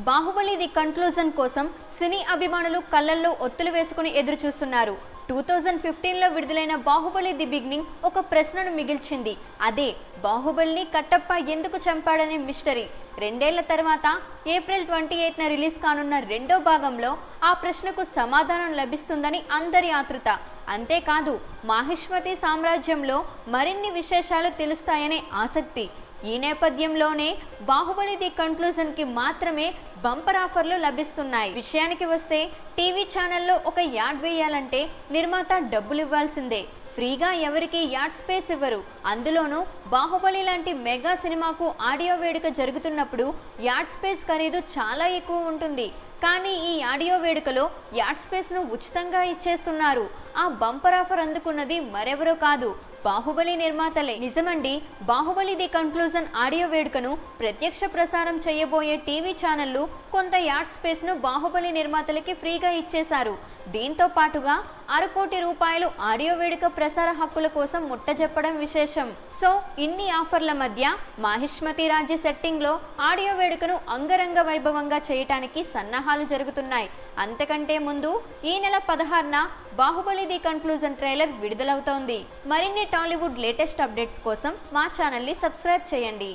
Baahubali the conclusion కోసం సినీ అభిమానులు కళ్ళల్లో ఒత్తులు వేసుకుని ఎదురు చూస్తున్నారు టూ థౌజండ్ ఫిఫ్టీన్లో విడుదలైన బాహుబలి ది బిగినింగ్ ఒక ప్రశ్నను మిగిల్చింది. అదే బాహుబలిని కట్టప్ప ఎందుకు చంపాడనే మిస్టరీ. రెండేళ్ళ తర్వాత ఏప్రిల్ ట్వంటీ ఎయిత్న రిలీజ్ కానున్న రెండో భాగంలో ఆ ప్రశ్నకు సమాధానం లభిస్తుందని అందరి ఆతృత. అంతేకాదు మాహిష్మతి సామ్రాజ్యంలో మరిన్ని విశేషాలు తెలుస్తాయనే ఆసక్తి. ఈ నేపథ్యంలోనే బాహుబలి ది కన్క్లూజన్కి మాత్రమే బంపర్ ఆఫర్లు లభిస్తున్నాయి. విషయానికి వస్తే టీవీ ఛానల్లో ఒక యాడ్ వేయాలంటే నిర్మాత డబ్బులు ఇవ్వాల్సిందే ఫ్రీగా ఎవరికి యాడ్ స్పేస్ ఇవ్వరు. అందులోనూ బాహుబలి లాంటి మెగా సినిమాకు ఆడియో వేడుక జరుగుతున్నప్పుడు యాడ్ స్పేస్ ఖరీదు చాలా ఎక్కువ ఉంటుంది. కానీ ఈ ఆడియో వేడుకలో యాడ్ స్పేస్ను ఉచితంగా ఇచ్చేస్తున్నారు. ఆ బంపర్ ఆఫర్ అందుకున్నది మరెవరో కాదు బాహుబలి నిర్మాతలే. నిజమండి బాహుబలి ది కన్క్లూజన్ ఆడియో వేడుకను ప్రత్యక్ష ప్రసారం చేయబోయే టీవీ ఛానళ్ళు కొంత యాడ్ స్పేస్ను బాహుబలి నిర్మాతలకి ఫ్రీగా ఇచ్చేశారు. దీంతో పాటుగా అరకోటి రూపాయలు ఆడియో వేడుక ప్రసార హక్కుల కోసం ముట్టజెప్పడం విశేషం. సో ఇన్ని ఆఫర్ల మధ్య మాహిష్మతి రాజ్య సెట్టింగ్లో ఆడియో వేడుకను అంగరంగ వైభవంగా చేయటానికి సన్నాహాలు జరుగుతున్నాయి. అంతకంటే ముందు ఈ నెల పదహారున బాహుబలి ది కన్క్లూజన్ ట్రైలర్ విడుదలవుతోంది. మరిన్ని టాలీవుడ్ లేటెస్ట్ అప్డేట్స్ కోసం మా ఛానల్ని సబ్స్క్రైబ్ చేయండి.